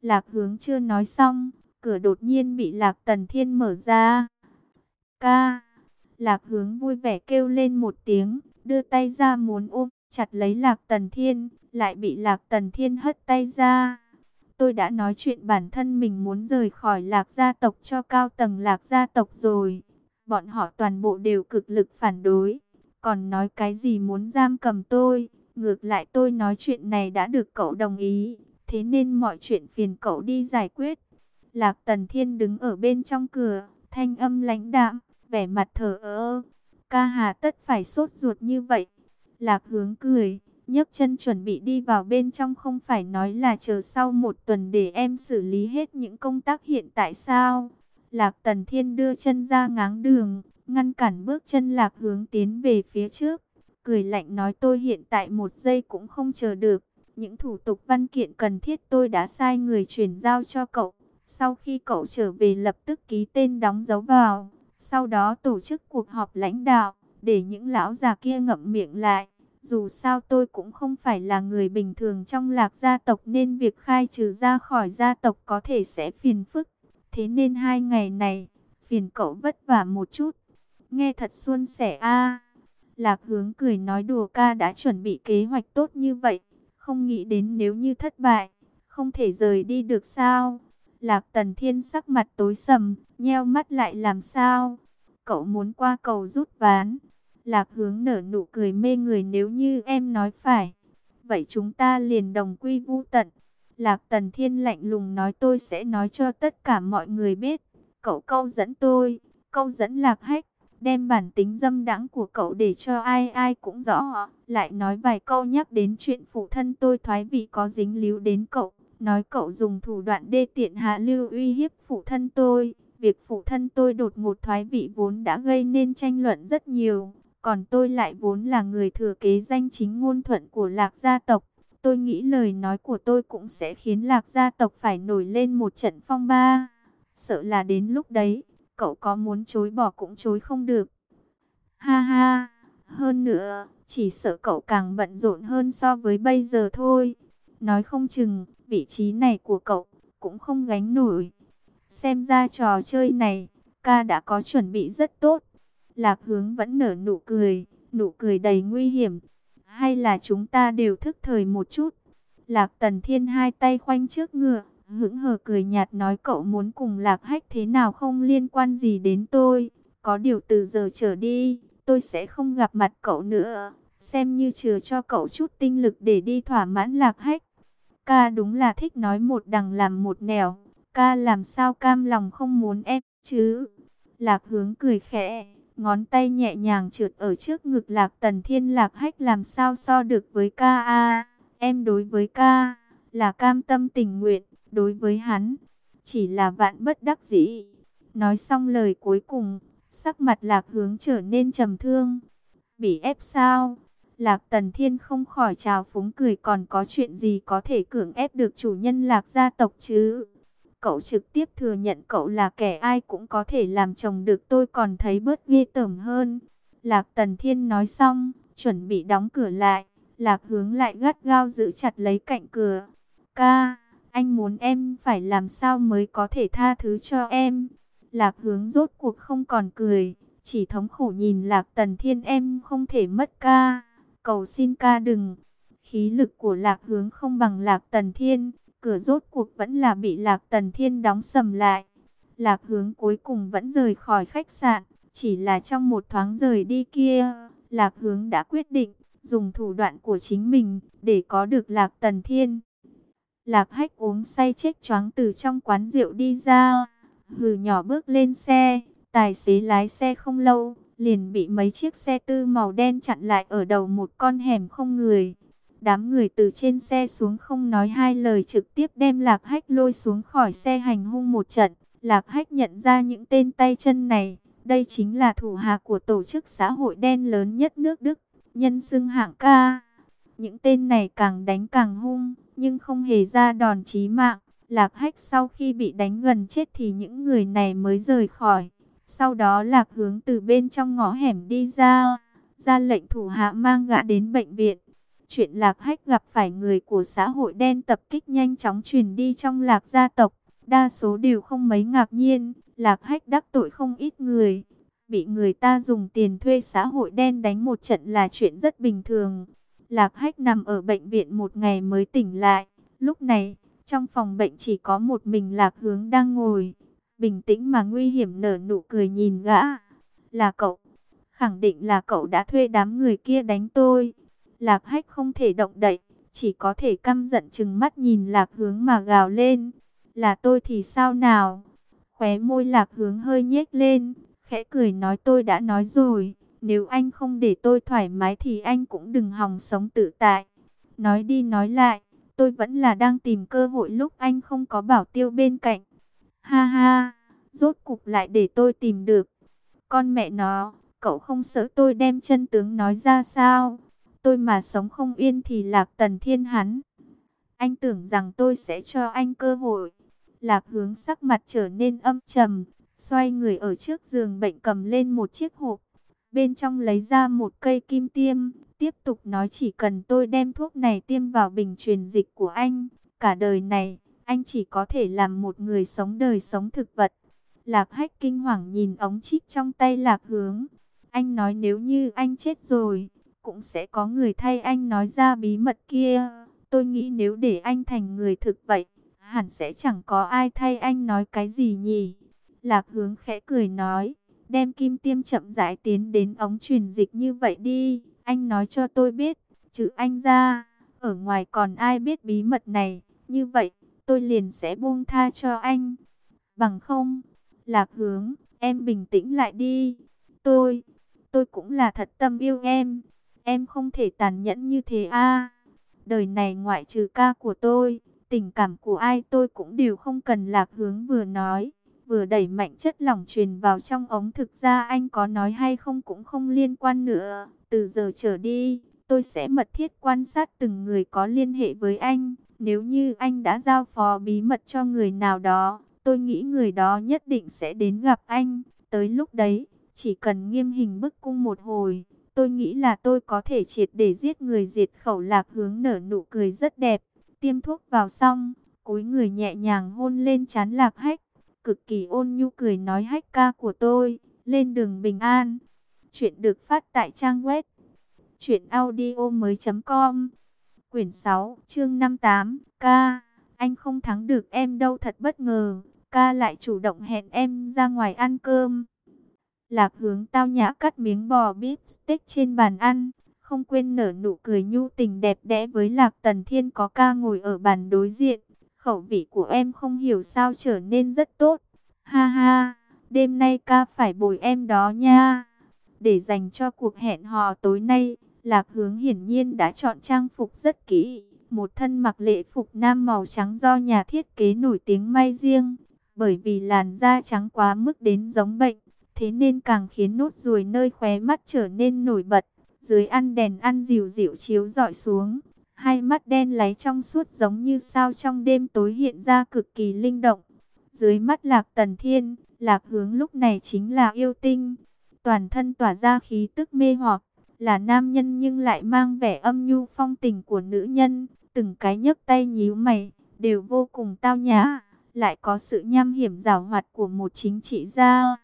Lạc hướng chưa nói xong, cửa đột nhiên bị Lạc Tần Thiên mở ra. Ca, Lạc hướng vui vẻ kêu lên một tiếng, đưa tay ra muốn ôm, chặt lấy Lạc Tần Thiên, lại bị Lạc Tần Thiên hất tay ra. Tôi đã nói chuyện bản thân mình muốn rời khỏi lạc gia tộc cho cao tầng lạc gia tộc rồi. Bọn họ toàn bộ đều cực lực phản đối. Còn nói cái gì muốn giam cầm tôi. Ngược lại tôi nói chuyện này đã được cậu đồng ý. Thế nên mọi chuyện phiền cậu đi giải quyết. Lạc Tần Thiên đứng ở bên trong cửa. Thanh âm lãnh đạm. Vẻ mặt thở ơ. Ca hà tất phải sốt ruột như vậy. Lạc hướng cười nhấc chân chuẩn bị đi vào bên trong không phải nói là chờ sau một tuần để em xử lý hết những công tác hiện tại sao? Lạc Tần Thiên đưa chân ra ngáng đường, ngăn cản bước chân Lạc hướng tiến về phía trước. Cười lạnh nói tôi hiện tại một giây cũng không chờ được. Những thủ tục văn kiện cần thiết tôi đã sai người chuyển giao cho cậu. Sau khi cậu trở về lập tức ký tên đóng dấu vào. Sau đó tổ chức cuộc họp lãnh đạo, để những lão già kia ngậm miệng lại. Dù sao tôi cũng không phải là người bình thường trong lạc gia tộc nên việc khai trừ ra khỏi gia tộc có thể sẽ phiền phức. Thế nên hai ngày này, phiền cậu vất vả một chút. Nghe thật suôn sẻ a Lạc hướng cười nói đùa ca đã chuẩn bị kế hoạch tốt như vậy. Không nghĩ đến nếu như thất bại, không thể rời đi được sao. Lạc tần thiên sắc mặt tối sầm, nheo mắt lại làm sao. Cậu muốn qua cầu rút ván. Lạc hướng nở nụ cười mê người nếu như em nói phải. Vậy chúng ta liền đồng quy vu tận. Lạc tần thiên lạnh lùng nói tôi sẽ nói cho tất cả mọi người biết. Cậu câu dẫn tôi, câu dẫn lạc hách. Đem bản tính dâm đãng của cậu để cho ai ai cũng rõ. Lại nói vài câu nhắc đến chuyện phụ thân tôi thoái vị có dính líu đến cậu. Nói cậu dùng thủ đoạn đê tiện hạ lưu uy hiếp phụ thân tôi. Việc phụ thân tôi đột ngột thoái vị vốn đã gây nên tranh luận rất nhiều. Còn tôi lại vốn là người thừa kế danh chính ngôn thuận của lạc gia tộc. Tôi nghĩ lời nói của tôi cũng sẽ khiến lạc gia tộc phải nổi lên một trận phong ba. Sợ là đến lúc đấy, cậu có muốn chối bỏ cũng chối không được. Ha ha, hơn nữa, chỉ sợ cậu càng bận rộn hơn so với bây giờ thôi. Nói không chừng, vị trí này của cậu cũng không gánh nổi. Xem ra trò chơi này, ca đã có chuẩn bị rất tốt. Lạc hướng vẫn nở nụ cười, nụ cười đầy nguy hiểm. Hay là chúng ta đều thức thời một chút. Lạc tần thiên hai tay khoanh trước ngựa, hững hờ cười nhạt nói cậu muốn cùng lạc hách thế nào không liên quan gì đến tôi. Có điều từ giờ trở đi, tôi sẽ không gặp mặt cậu nữa. Xem như chừa cho cậu chút tinh lực để đi thỏa mãn lạc hách. Ca đúng là thích nói một đằng làm một nẻo. Ca làm sao cam lòng không muốn em chứ. Lạc hướng cười khẽ ngón tay nhẹ nhàng trượt ở trước ngực lạc tần thiên. Lạc hách làm sao so được với ca a? Em đối với ca là cam tâm tình nguyện, đối với hắn chỉ là vạn bất đắc dĩ. Nói xong lời cuối cùng, sắc mặt lạc hướng trở nên trầm thương. Bị ép sao? Lạc tần thiên không khỏi trào phúng cười, còn có chuyện gì có thể cưỡng ép được chủ nhân lạc gia tộc chứ? Cậu trực tiếp thừa nhận cậu là kẻ ai cũng có thể làm chồng được tôi còn thấy bớt ghê tởm hơn. Lạc Tần Thiên nói xong, chuẩn bị đóng cửa lại, Lạc hướng lại gắt gao giữ chặt lấy cạnh cửa. Ca, anh muốn em phải làm sao mới có thể tha thứ cho em. Lạc hướng rốt cuộc không còn cười, chỉ thống khổ nhìn Lạc Tần Thiên em không thể mất ca. Cầu xin ca đừng. Khí lực của Lạc hướng không bằng Lạc Tần Thiên, cửa rốt cuộc vẫn là bị Lạc Tần Thiên đóng sầm lại. Lạc hướng cuối cùng vẫn rời khỏi khách sạn, chỉ là trong một thoáng rời đi kia, Lạc hướng đã quyết định, dùng thủ đoạn của chính mình, để có được Lạc Tần Thiên. Lạc hách uống say chết choáng từ trong quán rượu đi ra, hừ nhỏ bước lên xe, tài xế lái xe không lâu, liền bị mấy chiếc xe tư màu đen chặn lại ở đầu một con hẻm không người. Đám người từ trên xe xuống không nói hai lời trực tiếp đem Lạc Hách lôi xuống khỏi xe hành hung một trận. Lạc Hách nhận ra những tên tay chân này, đây chính là thủ hạ của tổ chức xã hội đen lớn nhất nước Đức, nhân xưng hạng ca. Những tên này càng đánh càng hung, nhưng không hề ra đòn chí mạng. Lạc Hách sau khi bị đánh gần chết thì những người này mới rời khỏi. Sau đó Lạc hướng từ bên trong ngõ hẻm đi ra, ra lệnh thủ hạ mang gã đến bệnh viện. Chuyện Lạc Hách gặp phải người của xã hội đen tập kích nhanh chóng truyền đi trong Lạc gia tộc. Đa số đều không mấy ngạc nhiên, Lạc Hách đắc tội không ít người. Bị người ta dùng tiền thuê xã hội đen đánh một trận là chuyện rất bình thường. Lạc Hách nằm ở bệnh viện một ngày mới tỉnh lại. Lúc này, trong phòng bệnh chỉ có một mình Lạc Hướng đang ngồi. Bình tĩnh mà nguy hiểm nở nụ cười nhìn gã. Là cậu. Khẳng định là cậu đã thuê đám người kia đánh tôi. Lạc Hách không thể động đậy. Chỉ có thể căm giận chừng mắt nhìn Lạc Hướng mà gào lên. Là tôi thì sao nào? Khóe môi Lạc Hướng hơi nhếch lên. Khẽ cười nói tôi đã nói rồi. Nếu anh không để tôi thoải mái thì anh cũng đừng hòng sống tự tại. Nói đi nói lại, tôi vẫn là đang tìm cơ hội lúc anh không có bảo tiêu bên cạnh. Ha ha, rốt cục lại để tôi tìm được. Con mẹ nó, cậu không sợ tôi đem chân tướng nói ra sao? Tôi mà sống không yên thì lạc tần thiên hắn. Anh tưởng rằng tôi sẽ cho anh cơ hội. Lạc hướng sắc mặt trở nên âm trầm, xoay người ở trước giường bệnh cầm lên một chiếc hộp. Bên trong lấy ra một cây kim tiêm, tiếp tục nói chỉ cần tôi đem thuốc này tiêm vào bình truyền dịch của anh, cả đời này, anh chỉ có thể làm một người sống đời sống thực vật. Lạc hách kinh hoàng nhìn ống chích trong tay lạc hướng. Anh nói nếu như anh chết rồi, cũng sẽ có người thay anh nói ra bí mật kia. Tôi nghĩ nếu để anh thành người thực vậy, hẳn sẽ chẳng có ai thay anh nói cái gì nhỉ. Lạc hướng khẽ cười nói, đem kim tiêm chậm rãi tiến đến ống truyền dịch như vậy đi. Anh nói cho tôi biết, chữ anh ra, ở ngoài còn ai biết bí mật này, như vậy, tôi liền sẽ buông tha cho anh. Bằng không, lạc hướng, em bình tĩnh lại đi. Tôi, tôi cũng là thật tâm yêu em. Em không thể tàn nhẫn như thế a. Đời này ngoại trừ ca của tôi, tình cảm của ai tôi cũng đều không cần lạc hướng vừa nói. Vừa đẩy mạnh chất lỏng truyền vào trong ống thực ra anh có nói hay không cũng không liên quan nữa. Từ giờ trở đi, tôi sẽ mật thiết quan sát từng người có liên hệ với anh. Nếu như anh đã giao phó bí mật cho người nào đó, tôi nghĩ người đó nhất định sẽ đến gặp anh. Tới lúc đấy, chỉ cần nghiêm hình bức cung một hồi, tôi nghĩ là tôi có thể triệt để giết người diệt khẩu lạc hướng nở nụ cười rất đẹp. Tiêm thuốc vào xong, cúi người nhẹ nhàng hôn lên chán lạc hách. Cực kỳ ôn nhu cười nói hách ca của tôi, lên đường bình an. Chuyện được phát tại trang web chuyện audio mới.com Quyển 6, chương 58, ca, anh không thắng được em đâu thật bất ngờ, ca lại chủ động hẹn em ra ngoài ăn cơm. Lạc hướng tao nhã cắt miếng bò bít steak trên bàn ăn, không quên nở nụ cười nhu tình đẹp đẽ với Lạc Tần Thiên có ca ngồi ở bàn đối diện. Khẩu vị của em không hiểu sao trở nên rất tốt. Ha ha, đêm nay ca phải bồi em đó nha. Để dành cho cuộc hẹn hò tối nay, Lạc hướng hiển nhiên đã chọn trang phục rất kỹ. Một thân mặc lễ phục nam màu trắng do nhà thiết kế nổi tiếng may riêng. Bởi vì làn da trắng quá mức đến giống bệnh. Thế nên càng khiến nốt ruồi nơi khóe mắt trở nên nổi bật. Dưới ăn đèn ăn dịu dịu chiếu dọi xuống. Hai mắt đen láy trong suốt giống như sao trong đêm tối hiện ra cực kỳ linh động. Dưới mắt lạc tần thiên, lạc hướng lúc này chính là yêu tinh. Toàn thân tỏa ra khí tức mê hoặc là nam nhân nhưng lại mang vẻ âm nhu phong tình của nữ nhân, từng cái nhấc tay nhíu mày, đều vô cùng tao nhã, lại có sự nham hiểm rào hoạt của một chính trị gia.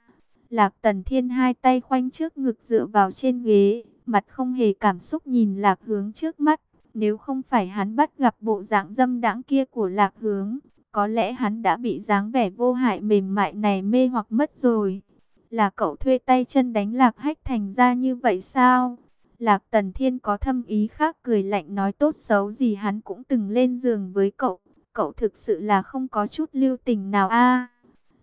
Lạc Tần Thiên hai tay khoanh trước ngực dựa vào trên ghế, mặt không hề cảm xúc nhìn Lạc Hướng trước mắt, nếu không phải hắn bắt gặp bộ dạng dâm đãng kia của Lạc Hướng, có lẽ hắn đã bị dáng vẻ vô hại mềm mại này mê hoặc mất rồi. Là cậu thuê tay chân đánh Lạc Hách thành ra như vậy sao? Lạc Tần Thiên có thâm ý khác cười lạnh nói tốt xấu gì hắn cũng từng lên giường với cậu. Cậu thực sự là không có chút lưu tình nào a.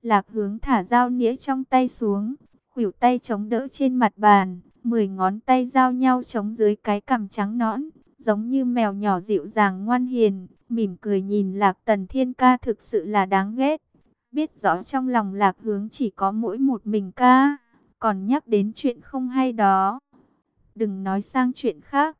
Lạc hướng thả dao nĩa trong tay xuống. khuỷu tay chống đỡ trên mặt bàn, mười ngón tay giao nhau chống dưới cái cằm trắng nõn, giống như mèo nhỏ dịu dàng ngoan hiền, mỉm cười nhìn Lạc Tần Thiên ca thực sự là đáng ghét. Biết rõ trong lòng Lạc Hướng chỉ có mỗi một mình ca, còn nhắc đến chuyện không hay đó. Đừng nói sang chuyện khác.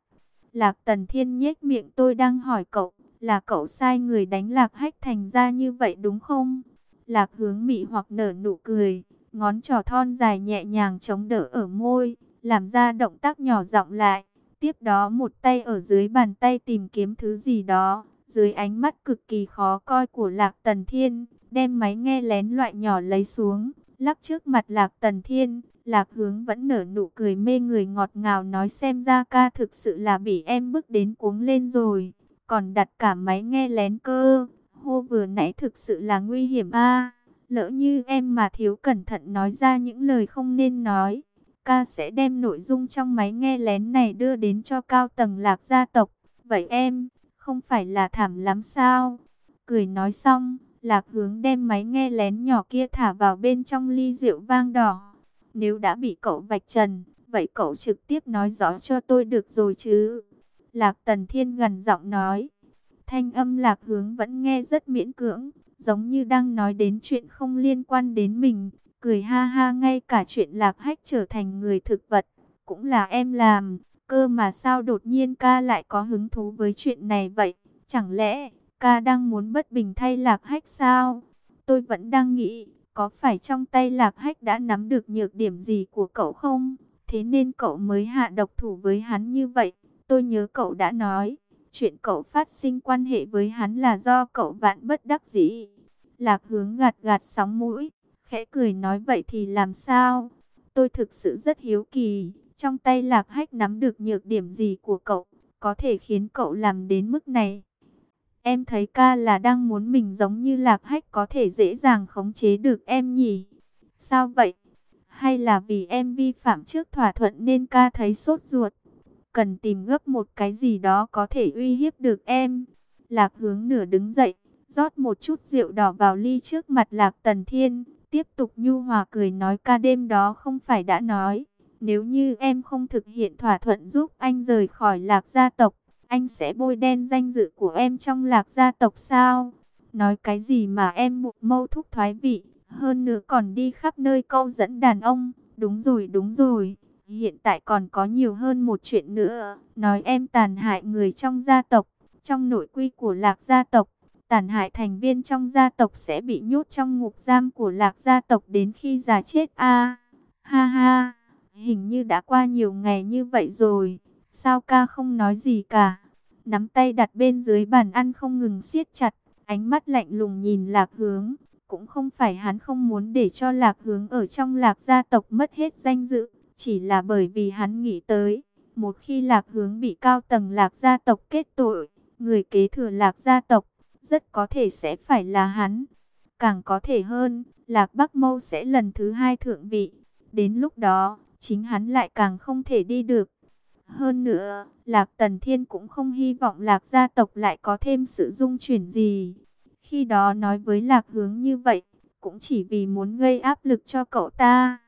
Lạc Tần Thiên nhếch miệng tôi đang hỏi cậu, là cậu sai người đánh Lạc Hách thành ra như vậy đúng không? Lạc hướng mị hoặc nở nụ cười, ngón trỏ thon dài nhẹ nhàng chống đỡ ở môi, làm ra động tác nhỏ giọng lại. Tiếp đó một tay ở dưới bàn tay tìm kiếm thứ gì đó, dưới ánh mắt cực kỳ khó coi của Lạc Tần Thiên, đem máy nghe lén loại nhỏ lấy xuống, lắc trước mặt Lạc Tần Thiên. Lạc hướng vẫn nở nụ cười mê người ngọt ngào nói xem ra ca thực sự là bị em bức đến cuống lên rồi, còn đặt cả máy nghe lén cơ hô vừa nãy thực sự là nguy hiểm a Lỡ như em mà thiếu cẩn thận nói ra những lời không nên nói, ca sẽ đem nội dung trong máy nghe lén này đưa đến cho cao tầng lạc gia tộc. Vậy em, không phải là thảm lắm sao? Cười nói xong, lạc hướng đem máy nghe lén nhỏ kia thả vào bên trong ly rượu vang đỏ. Nếu đã bị cậu vạch trần, vậy cậu trực tiếp nói rõ cho tôi được rồi chứ? Lạc Tần Thiên gần giọng nói. Thanh âm lạc hướng vẫn nghe rất miễn cưỡng, giống như đang nói đến chuyện không liên quan đến mình. Cười ha ha ngay cả chuyện lạc hách trở thành người thực vật, cũng là em làm. Cơ mà sao đột nhiên ca lại có hứng thú với chuyện này vậy? Chẳng lẽ ca đang muốn bất bình thay lạc hách sao? Tôi vẫn đang nghĩ, có phải trong tay lạc hách đã nắm được nhược điểm gì của cậu không? Thế nên cậu mới hạ độc thủ với hắn như vậy. Tôi nhớ cậu đã nói, Chuyện cậu phát sinh quan hệ với hắn là do cậu vạn bất đắc dĩ. Lạc hướng gạt gạt sóng mũi, khẽ cười nói vậy thì làm sao? Tôi thực sự rất hiếu kỳ, trong tay lạc hách nắm được nhược điểm gì của cậu, có thể khiến cậu làm đến mức này. Em thấy ca là đang muốn mình giống như lạc hách có thể dễ dàng khống chế được em nhỉ? Sao vậy? Hay là vì em vi phạm trước thỏa thuận nên ca thấy sốt ruột? Cần tìm gấp một cái gì đó có thể uy hiếp được em. Lạc hướng nửa đứng dậy, rót một chút rượu đỏ vào ly trước mặt Lạc Tần Thiên, tiếp tục nhu hòa cười nói ca đêm đó không phải đã nói. Nếu như em không thực hiện thỏa thuận giúp anh rời khỏi Lạc gia tộc, anh sẽ bôi đen danh dự của em trong Lạc gia tộc sao? Nói cái gì mà em mục mâu thúc thoái vị, hơn nữa còn đi khắp nơi câu dẫn đàn ông. Đúng rồi, đúng rồi. Hiện tại còn có nhiều hơn một chuyện nữa, nói em tàn hại người trong gia tộc, trong nội quy của lạc gia tộc, tàn hại thành viên trong gia tộc sẽ bị nhốt trong ngục giam của lạc gia tộc đến khi già chết a Ha ha, hình như đã qua nhiều ngày như vậy rồi, sao ca không nói gì cả. Nắm tay đặt bên dưới bàn ăn không ngừng siết chặt, ánh mắt lạnh lùng nhìn lạc hướng. Cũng không phải hắn không muốn để cho lạc hướng ở trong lạc gia tộc mất hết danh dự chỉ là bởi vì hắn nghĩ tới, một khi lạc hướng bị cao tầng lạc gia tộc kết tội, người kế thừa lạc gia tộc, rất có thể sẽ phải là hắn. Càng có thể hơn, lạc Bắc Mâu sẽ lần thứ hai thượng vị. Đến lúc đó, chính hắn lại càng không thể đi được. Hơn nữa, Lạc Tần Thiên cũng không hy vọng Lạc gia tộc lại có thêm sự dung chuyển gì. Khi đó nói với Lạc Hướng như vậy, cũng chỉ vì muốn gây áp lực cho cậu ta.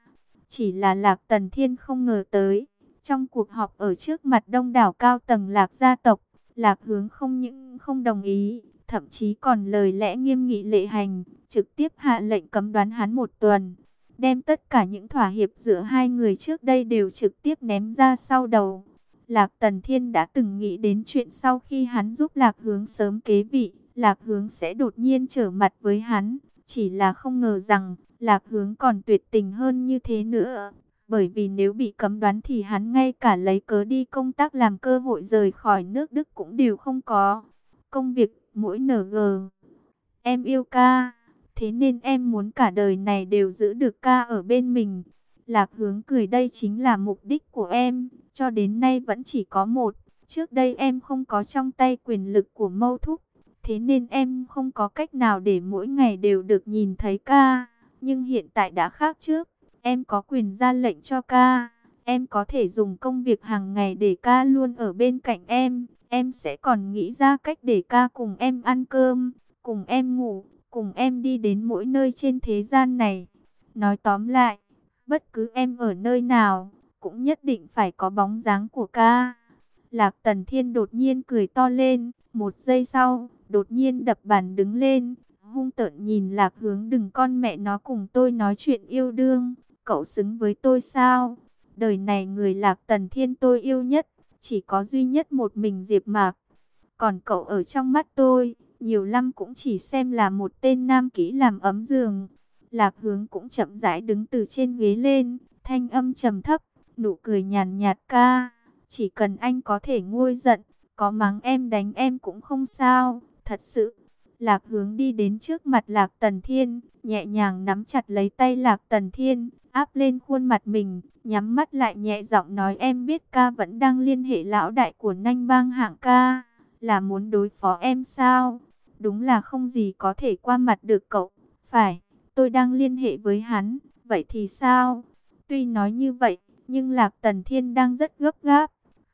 Chỉ là Lạc Tần Thiên không ngờ tới, trong cuộc họp ở trước mặt đông đảo cao tầng Lạc gia tộc, Lạc Hướng không những không đồng ý, thậm chí còn lời lẽ nghiêm nghị lệ hành, trực tiếp hạ lệnh cấm đoán hắn một tuần, đem tất cả những thỏa hiệp giữa hai người trước đây đều trực tiếp ném ra sau đầu. Lạc Tần Thiên đã từng nghĩ đến chuyện sau khi hắn giúp Lạc Hướng sớm kế vị, Lạc Hướng sẽ đột nhiên trở mặt với hắn, chỉ là không ngờ rằng Lạc hướng còn tuyệt tình hơn như thế nữa. Bởi vì nếu bị cấm đoán thì hắn ngay cả lấy cớ đi công tác làm cơ hội rời khỏi nước Đức cũng đều không có. Công việc mỗi NG. Em yêu ca. Thế nên em muốn cả đời này đều giữ được ca ở bên mình. Lạc hướng cười đây chính là mục đích của em. Cho đến nay vẫn chỉ có một. Trước đây em không có trong tay quyền lực của mâu thúc. Thế nên em không có cách nào để mỗi ngày đều được nhìn thấy ca. Nhưng hiện tại đã khác trước, em có quyền ra lệnh cho ca. Em có thể dùng công việc hàng ngày để ca luôn ở bên cạnh em. Em sẽ còn nghĩ ra cách để ca cùng em ăn cơm, cùng em ngủ, cùng em đi đến mỗi nơi trên thế gian này. Nói tóm lại, Bất cứ em ở nơi nào, cũng nhất định phải có bóng dáng của ca. Lạc Tần Thiên đột nhiên cười to lên, một giây sau, đột nhiên đập bàn đứng lên, hung tợn nhìn Lạc Hướng đừng con mẹ nó cùng tôi nói chuyện yêu đương, cậu xứng với tôi sao? Đời này người Lạc Tần Thiên tôi yêu nhất, chỉ có duy nhất một mình Diệp Mạc. Còn cậu ở trong mắt tôi, nhiều năm cũng chỉ xem là một tên nam kỹ làm ấm giường. Lạc Hướng cũng chậm rãi đứng từ trên ghế lên, thanh âm trầm thấp, nụ cười nhàn nhạt ca, chỉ cần anh có thể nguôi giận, có mắng em đánh em cũng không sao, thật sự. Lạc hướng đi đến trước mặt Lạc Tần Thiên, nhẹ nhàng nắm chặt lấy tay Lạc Tần Thiên, áp lên khuôn mặt mình, nhắm mắt lại nhẹ giọng nói em biết ca vẫn đang liên hệ lão đại của nanh bang hạng ca, là muốn đối phó em sao? Đúng là không gì có thể qua mặt được cậu, phải, tôi đang liên hệ với hắn, vậy thì sao? Tuy nói như vậy, nhưng Lạc Tần Thiên đang rất gấp gáp,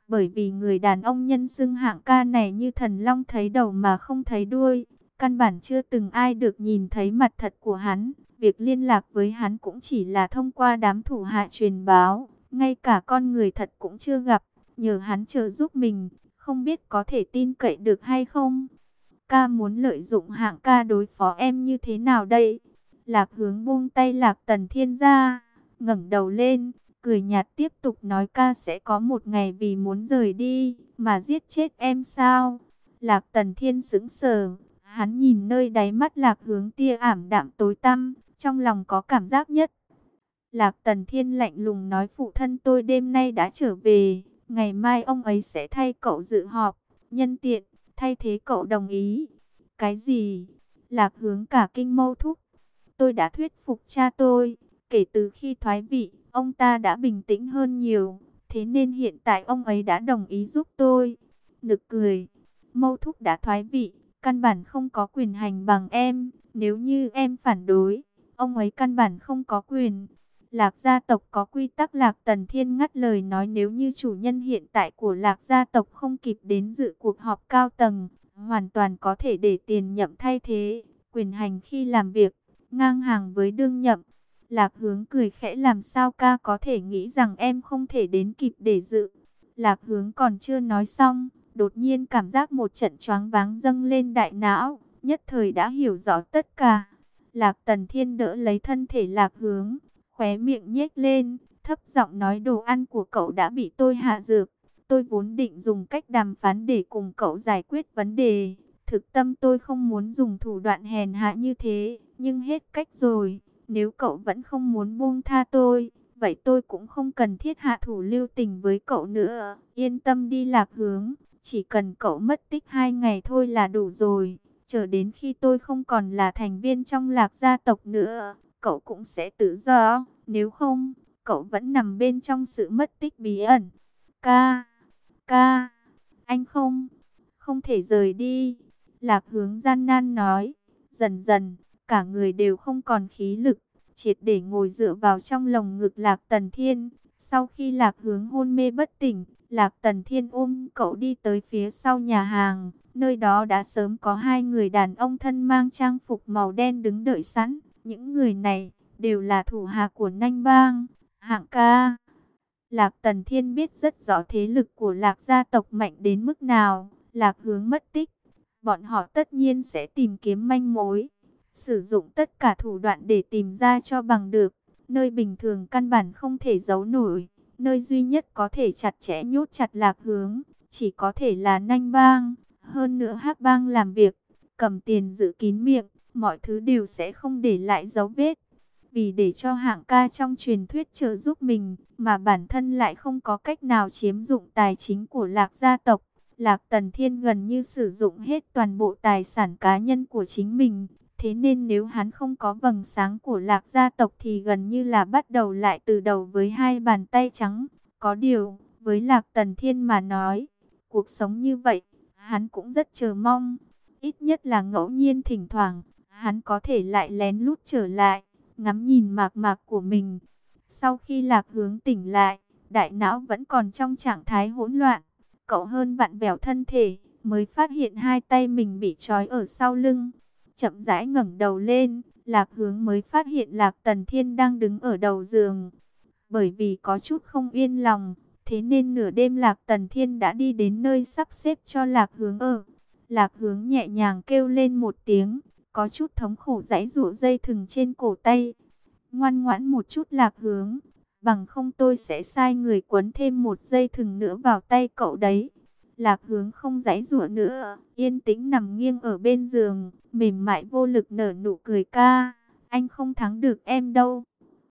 bởi vì người đàn ông nhân xưng hạng ca này như thần long thấy đầu mà không thấy đuôi. Căn bản chưa từng ai được nhìn thấy mặt thật của hắn. Việc liên lạc với hắn cũng chỉ là thông qua đám thủ hạ truyền báo. Ngay cả con người thật cũng chưa gặp. Nhờ hắn trợ giúp mình. Không biết có thể tin cậy được hay không. Ca muốn lợi dụng hạng ca đối phó em như thế nào đây? Lạc hướng buông tay lạc tần thiên ra. ngẩng đầu lên cười nhạt tiếp tục nói ca sẽ có một ngày vì muốn rời đi, mà giết chết em sao? Lạc Tần Thiên sững sờ, hắn nhìn nơi đáy mắt Lạc hướng tia ảm đạm tối tăm, trong lòng có cảm giác nhất. Lạc Tần Thiên lạnh lùng nói phụ thân tôi đêm nay đã trở về, ngày mai ông ấy sẽ thay cậu dự họp, nhân tiện, thay thế cậu đồng ý. Cái gì? Lạc hướng cả kinh mâu thúc. Tôi đã thuyết phục cha tôi, kể từ khi thoái vị, Ông ta đã bình tĩnh hơn nhiều, thế nên hiện tại ông ấy đã đồng ý giúp tôi. Nực cười, mâu thúc đã thoái vị, căn bản không có quyền hành bằng em. Nếu như em phản đối, ông ấy căn bản không có quyền. Lạc gia tộc có quy tắc Lạc Tần Thiên ngắt lời nói nếu như chủ nhân hiện tại của Lạc gia tộc không kịp đến dự cuộc họp cao tầng, hoàn toàn có thể để tiền nhậm thay thế, quyền hành khi làm việc, ngang hàng với đương nhậm. Lạc hướng cười khẽ làm sao ca có thể nghĩ rằng em không thể đến kịp để dự. Lạc hướng còn chưa nói xong, đột nhiên cảm giác một trận choáng váng dâng lên đại não, nhất thời đã hiểu rõ tất cả. Lạc tần thiên đỡ lấy thân thể lạc hướng, khóe miệng nhếch lên, thấp giọng nói đồ ăn của cậu đã bị tôi hạ dược. Tôi vốn định dùng cách đàm phán để cùng cậu giải quyết vấn đề. Thực tâm tôi không muốn dùng thủ đoạn hèn hạ như thế, nhưng hết cách rồi. Nếu cậu vẫn không muốn buông tha tôi, vậy tôi cũng không cần thiết hạ thủ lưu tình với cậu nữa. Yên tâm đi lạc hướng, chỉ cần cậu mất tích hai ngày thôi là đủ rồi. Chờ đến khi tôi không còn là thành viên trong lạc gia tộc nữa, cậu cũng sẽ tự do. Nếu không, cậu vẫn nằm bên trong sự mất tích bí ẩn. Ca, ca, anh không, không thể rời đi. Lạc hướng gian nan nói, dần dần, cả người đều không còn khí lực, triệt để ngồi dựa vào trong lồng ngực Lạc Tần Thiên. Sau khi Lạc hướng hôn mê bất tỉnh, Lạc Tần Thiên ôm cậu đi tới phía sau nhà hàng, nơi đó đã sớm có hai người đàn ông thân mang trang phục màu đen đứng đợi sẵn. Những người này đều là thủ hạ của Nanh Bang, hạng ca. Lạc Tần Thiên biết rất rõ thế lực của Lạc gia tộc mạnh đến mức nào, Lạc hướng mất tích. Bọn họ tất nhiên sẽ tìm kiếm manh mối, sử dụng tất cả thủ đoạn để tìm ra cho bằng được, nơi bình thường căn bản không thể giấu nổi, nơi duy nhất có thể chặt chẽ nhốt chặt lạc hướng, chỉ có thể là nanh bang, hơn nữa hắc bang làm việc, cầm tiền giữ kín miệng, mọi thứ đều sẽ không để lại dấu vết. Vì để cho hạng ca trong truyền thuyết trợ giúp mình, mà bản thân lại không có cách nào chiếm dụng tài chính của lạc gia tộc. Lạc Tần Thiên gần như sử dụng hết toàn bộ tài sản cá nhân của chính mình, Thế nên nếu hắn không có vầng sáng của lạc gia tộc thì gần như là bắt đầu lại từ đầu với hai bàn tay trắng. Có điều, với lạc tần thiên mà nói, cuộc sống như vậy, hắn cũng rất chờ mong. Ít nhất là ngẫu nhiên thỉnh thoảng, hắn có thể lại lén lút trở lại, ngắm nhìn mạc mạc của mình. Sau khi lạc hướng tỉnh lại, đại não vẫn còn trong trạng thái hỗn loạn. Cậu hơn vặn vẹo thân thể, mới phát hiện hai tay mình bị trói ở sau lưng chậm rãi ngẩng đầu lên, Lạc Hướng mới phát hiện Lạc Tần Thiên đang đứng ở đầu giường. Bởi vì có chút không yên lòng, thế nên nửa đêm Lạc Tần Thiên đã đi đến nơi sắp xếp cho Lạc Hướng ở. Lạc Hướng nhẹ nhàng kêu lên một tiếng, có chút thống khổ giãy giụa dây thừng trên cổ tay. Ngoan ngoãn một chút Lạc Hướng, bằng không tôi sẽ sai người quấn thêm một dây thừng nữa vào tay cậu đấy. Lạc hướng không giãy rủa nữa, yên tĩnh nằm nghiêng ở bên giường, mềm mại vô lực nở nụ cười ca. Anh không thắng được em đâu.